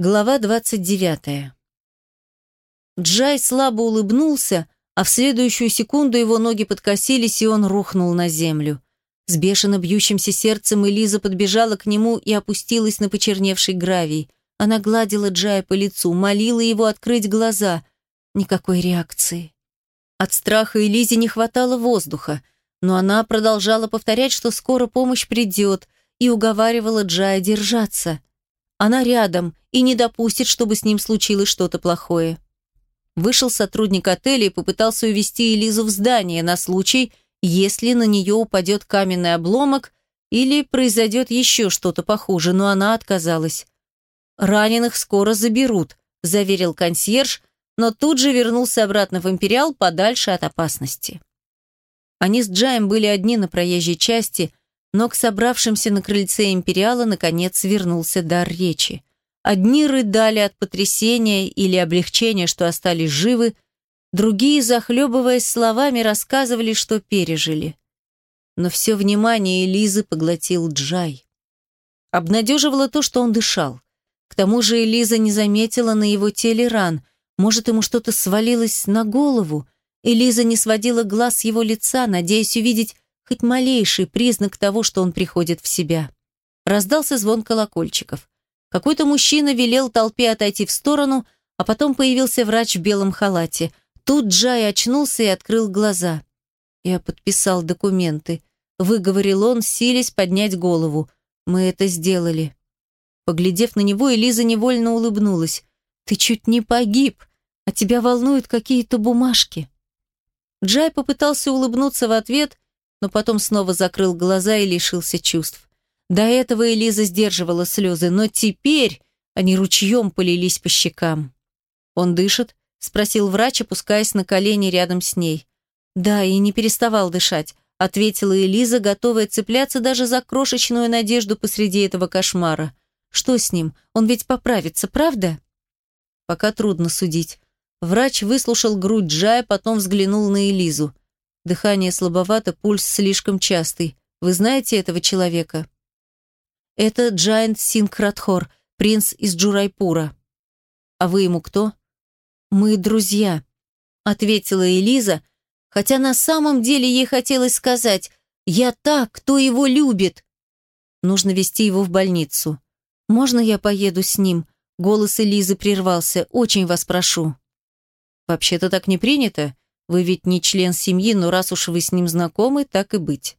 Глава 29. Джай слабо улыбнулся, а в следующую секунду его ноги подкосились, и он рухнул на землю. С бешено бьющимся сердцем Элиза подбежала к нему и опустилась на почерневший гравий. Она гладила Джая по лицу, молила его открыть глаза. Никакой реакции. От страха Элизе не хватало воздуха, но она продолжала повторять, что скоро помощь придет, и уговаривала Джая держаться – она рядом и не допустит, чтобы с ним случилось что-то плохое. Вышел сотрудник отеля и попытался увести Элизу в здание на случай, если на нее упадет каменный обломок или произойдет еще что-то похуже, но она отказалась. «Раненых скоро заберут», – заверил консьерж, но тут же вернулся обратно в «Империал» подальше от опасности. Они с Джаем были одни на проезжей части – но к собравшимся на крыльце империала наконец вернулся дар речи. Одни рыдали от потрясения или облегчения, что остались живы, другие, захлебываясь словами, рассказывали, что пережили. Но все внимание Элизы поглотил Джай. Обнадеживало то, что он дышал. К тому же Элиза не заметила на его теле ран. Может, ему что-то свалилось на голову? Элиза не сводила глаз с его лица, надеясь увидеть хоть малейший признак того, что он приходит в себя. Раздался звон колокольчиков. Какой-то мужчина велел толпе отойти в сторону, а потом появился врач в белом халате. Тут Джай очнулся и открыл глаза. «Я подписал документы», — выговорил он, силясь поднять голову. «Мы это сделали». Поглядев на него, Элиза невольно улыбнулась. «Ты чуть не погиб, а тебя волнуют какие-то бумажки». Джай попытался улыбнуться в ответ, но потом снова закрыл глаза и лишился чувств. До этого Элиза сдерживала слезы, но теперь они ручьем полились по щекам. «Он дышит?» – спросил врач, опускаясь на колени рядом с ней. «Да, и не переставал дышать», – ответила Элиза, готовая цепляться даже за крошечную надежду посреди этого кошмара. «Что с ним? Он ведь поправится, правда?» «Пока трудно судить». Врач выслушал грудь Джая, потом взглянул на Элизу. Дыхание слабовато, пульс слишком частый. Вы знаете этого человека? Это Джайант Сингхрадхор, принц из Джурайпура. А вы ему кто? Мы друзья, ответила Элиза, хотя на самом деле ей хотелось сказать «Я та, кто его любит». Нужно вести его в больницу. «Можно я поеду с ним?» Голос Элизы прервался. «Очень вас прошу». «Вообще-то так не принято. Вы ведь не член семьи, но раз уж вы с ним знакомы, так и быть.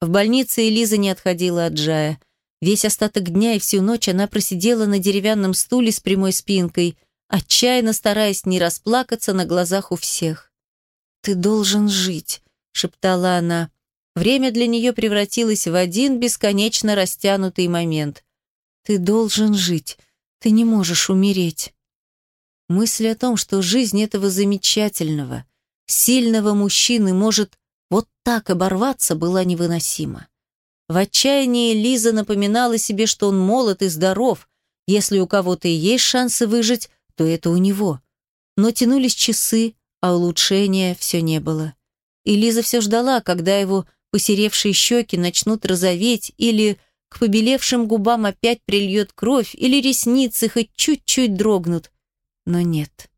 В больнице Элиза не отходила от Джая. Весь остаток дня и всю ночь она просидела на деревянном стуле с прямой спинкой, отчаянно стараясь не расплакаться на глазах у всех. «Ты должен жить», — шептала она. Время для нее превратилось в один бесконечно растянутый момент. «Ты должен жить. Ты не можешь умереть». Мысль о том, что жизнь этого замечательного, сильного мужчины может вот так оборваться, была невыносима. В отчаянии Лиза напоминала себе, что он молод и здоров. Если у кого-то и есть шансы выжить, то это у него. Но тянулись часы, а улучшения все не было. И Лиза все ждала, когда его посеревшие щеки начнут розоветь или к побелевшим губам опять прильет кровь, или ресницы хоть чуть-чуть дрогнут но нет.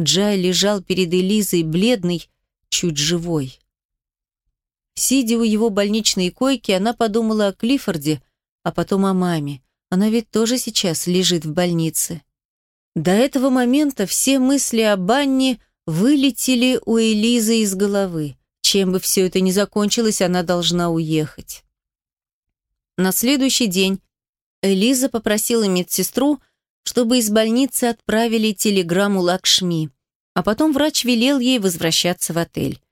Джай лежал перед Элизой, бледный, чуть живой. Сидя у его больничной койки, она подумала о Клиффорде, а потом о маме. Она ведь тоже сейчас лежит в больнице. До этого момента все мысли о Банне вылетели у Элизы из головы. Чем бы все это ни закончилось, она должна уехать. На следующий день Элиза попросила медсестру чтобы из больницы отправили телеграмму Лакшми, а потом врач велел ей возвращаться в отель.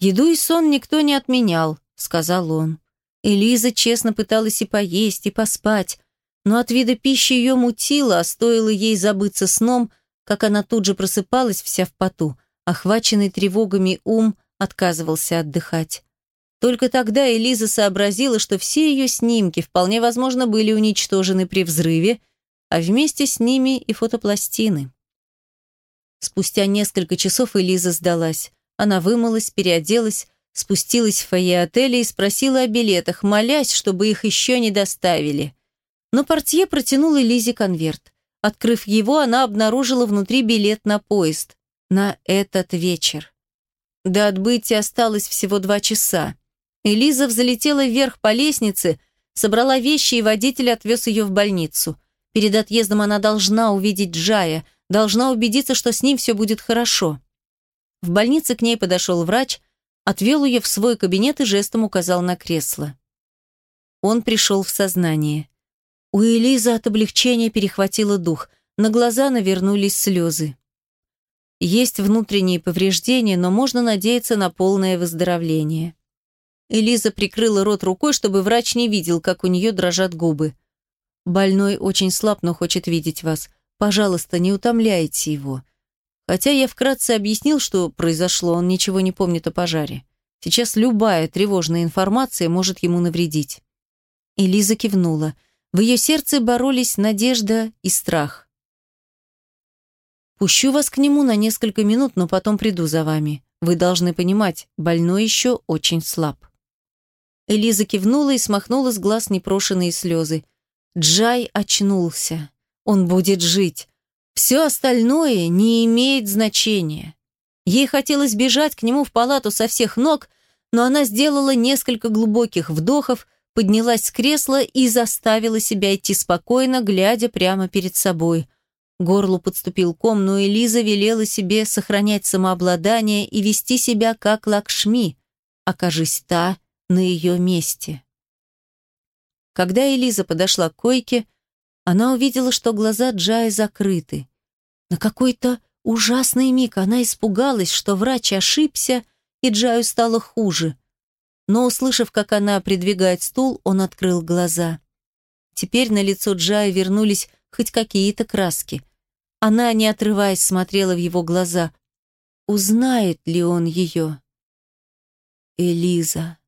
«Еду и сон никто не отменял», — сказал он. Элиза честно пыталась и поесть, и поспать, но от вида пищи ее мутило, а стоило ей забыться сном, как она тут же просыпалась вся в поту, охваченный тревогами ум отказывался отдыхать. Только тогда Элиза сообразила, что все ее снимки вполне возможно были уничтожены при взрыве, а вместе с ними и фотопластины. Спустя несколько часов Элиза сдалась. Она вымылась, переоделась, спустилась в фойе отеля и спросила о билетах, молясь, чтобы их еще не доставили. Но портье протянул Элизе конверт. Открыв его, она обнаружила внутри билет на поезд. На этот вечер. До отбытия осталось всего два часа. Элиза взлетела вверх по лестнице, собрала вещи, и водитель отвез ее в больницу. Перед отъездом она должна увидеть Джая, должна убедиться, что с ним все будет хорошо. В больнице к ней подошел врач, отвел ее в свой кабинет и жестом указал на кресло. Он пришел в сознание. У Элизы от облегчения перехватило дух, на глаза навернулись слезы. Есть внутренние повреждения, но можно надеяться на полное выздоровление. Элиза прикрыла рот рукой, чтобы врач не видел, как у нее дрожат губы. «Больной очень слаб, но хочет видеть вас. Пожалуйста, не утомляйте его. Хотя я вкратце объяснил, что произошло, он ничего не помнит о пожаре. Сейчас любая тревожная информация может ему навредить». Элиза кивнула. В ее сердце боролись надежда и страх. «Пущу вас к нему на несколько минут, но потом приду за вами. Вы должны понимать, больной еще очень слаб». Элиза кивнула и смахнула с глаз непрошенные слезы. Джай очнулся. Он будет жить. Все остальное не имеет значения. Ей хотелось бежать к нему в палату со всех ног, но она сделала несколько глубоких вдохов, поднялась с кресла и заставила себя идти спокойно, глядя прямо перед собой. Горлу подступил ком, но Элиза велела себе сохранять самообладание и вести себя как Лакшми, окажись та на ее месте. Когда Элиза подошла к койке, она увидела, что глаза Джая закрыты. На какой-то ужасный миг она испугалась, что врач ошибся, и Джаю стало хуже. Но, услышав, как она придвигает стул, он открыл глаза. Теперь на лицо Джая вернулись хоть какие-то краски. Она, не отрываясь, смотрела в его глаза. Узнает ли он ее? Элиза.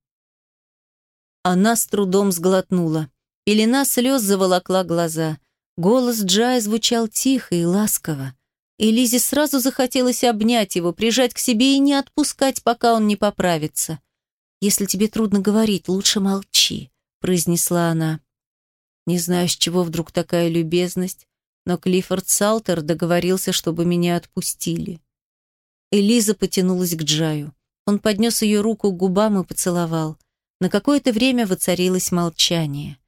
Она с трудом сглотнула. Пелена слез заволокла глаза. Голос Джая звучал тихо и ласково. И Лизе сразу захотелось обнять его, прижать к себе и не отпускать, пока он не поправится. «Если тебе трудно говорить, лучше молчи», — произнесла она. Не знаю, с чего вдруг такая любезность, но Клиффорд Салтер договорился, чтобы меня отпустили. Элиза потянулась к Джаю. Он поднес ее руку к губам и поцеловал. На какое-то время воцарилось молчание.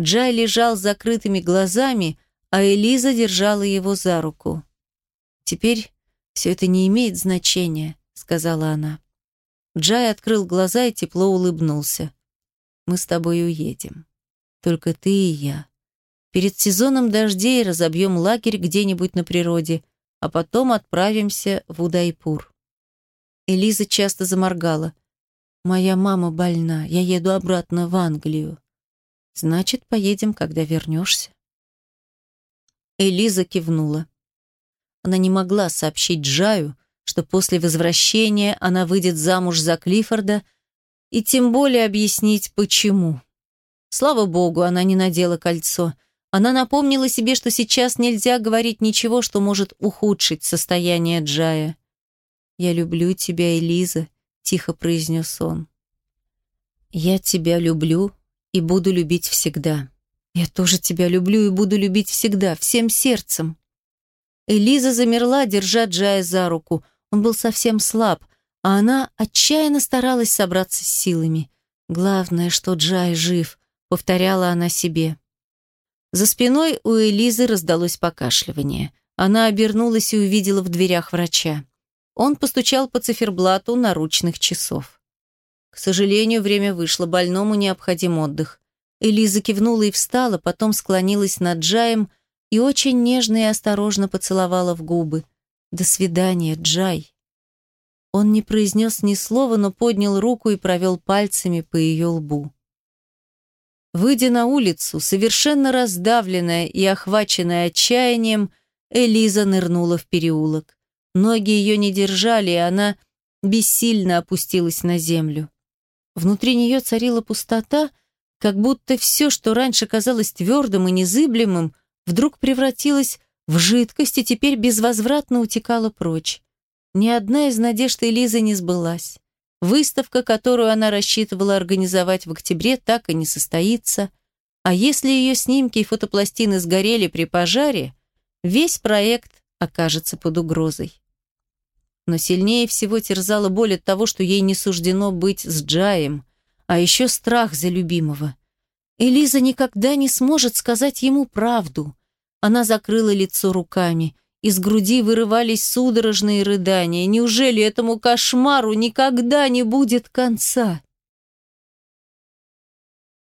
Джай лежал с закрытыми глазами, а Элиза держала его за руку. «Теперь все это не имеет значения», — сказала она. Джай открыл глаза и тепло улыбнулся. «Мы с тобой уедем. Только ты и я. Перед сезоном дождей разобьем лагерь где-нибудь на природе, а потом отправимся в Удайпур». Элиза часто заморгала. Моя мама больна, я еду обратно в Англию. Значит, поедем, когда вернешься. Элиза кивнула. Она не могла сообщить Джаю, что после возвращения она выйдет замуж за Клиффорда, и тем более объяснить, почему. Слава богу, она не надела кольцо. Она напомнила себе, что сейчас нельзя говорить ничего, что может ухудшить состояние Джая. «Я люблю тебя, Элиза», тихо произнес он. «Я тебя люблю и буду любить всегда. Я тоже тебя люблю и буду любить всегда, всем сердцем». Элиза замерла, держа Джая за руку. Он был совсем слаб, а она отчаянно старалась собраться с силами. «Главное, что Джай жив», — повторяла она себе. За спиной у Элизы раздалось покашливание. Она обернулась и увидела в дверях врача. Он постучал по циферблату наручных часов. К сожалению, время вышло, больному необходим отдых. Элиза кивнула и встала, потом склонилась над Джаем и очень нежно и осторожно поцеловала в губы. «До свидания, Джай». Он не произнес ни слова, но поднял руку и провел пальцами по ее лбу. Выйдя на улицу, совершенно раздавленная и охваченная отчаянием, Элиза нырнула в переулок. Ноги ее не держали, и она бессильно опустилась на землю. Внутри нее царила пустота, как будто все, что раньше казалось твердым и незыблемым, вдруг превратилось в жидкость и теперь безвозвратно утекало прочь. Ни одна из надежд Элизы не сбылась. Выставка, которую она рассчитывала организовать в октябре, так и не состоится. А если ее снимки и фотопластины сгорели при пожаре, весь проект окажется под угрозой. Но сильнее всего терзала боль от того, что ей не суждено быть с Джаем, а еще страх за любимого. Элиза никогда не сможет сказать ему правду. Она закрыла лицо руками. Из груди вырывались судорожные рыдания. Неужели этому кошмару никогда не будет конца?